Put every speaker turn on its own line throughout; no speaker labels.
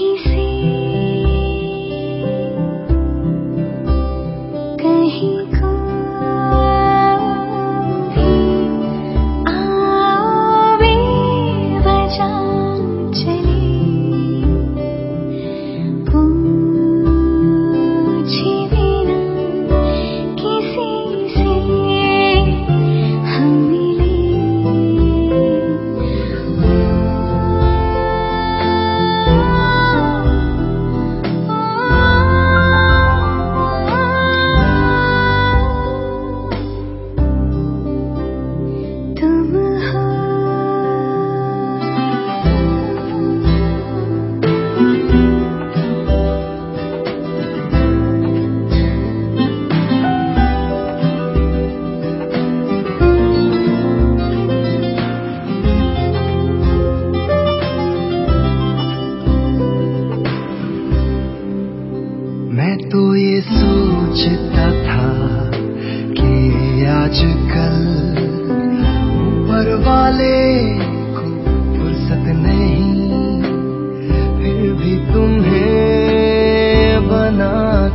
easy.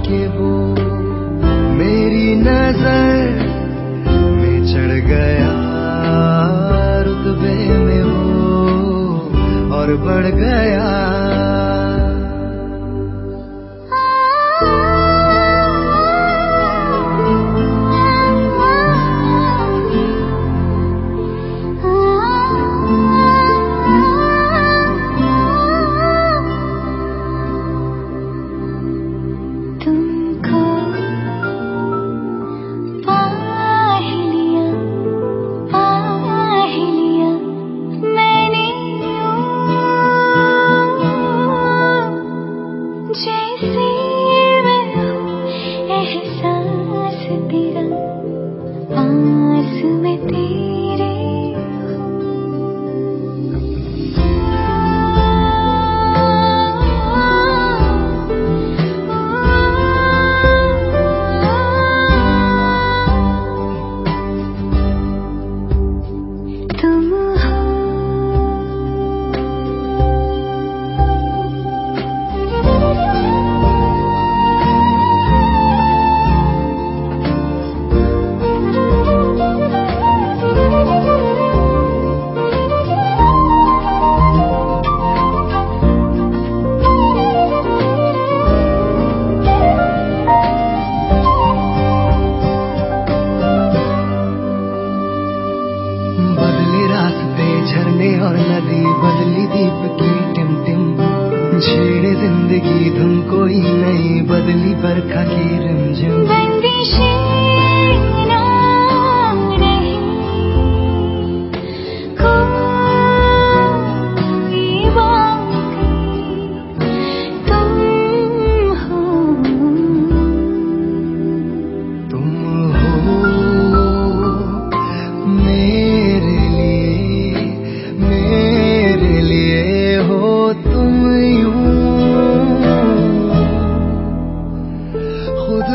के वो मेरी नज़र में चढ़ गया। रुतबे में हो और बढ़ गया।
दिल पे कुछ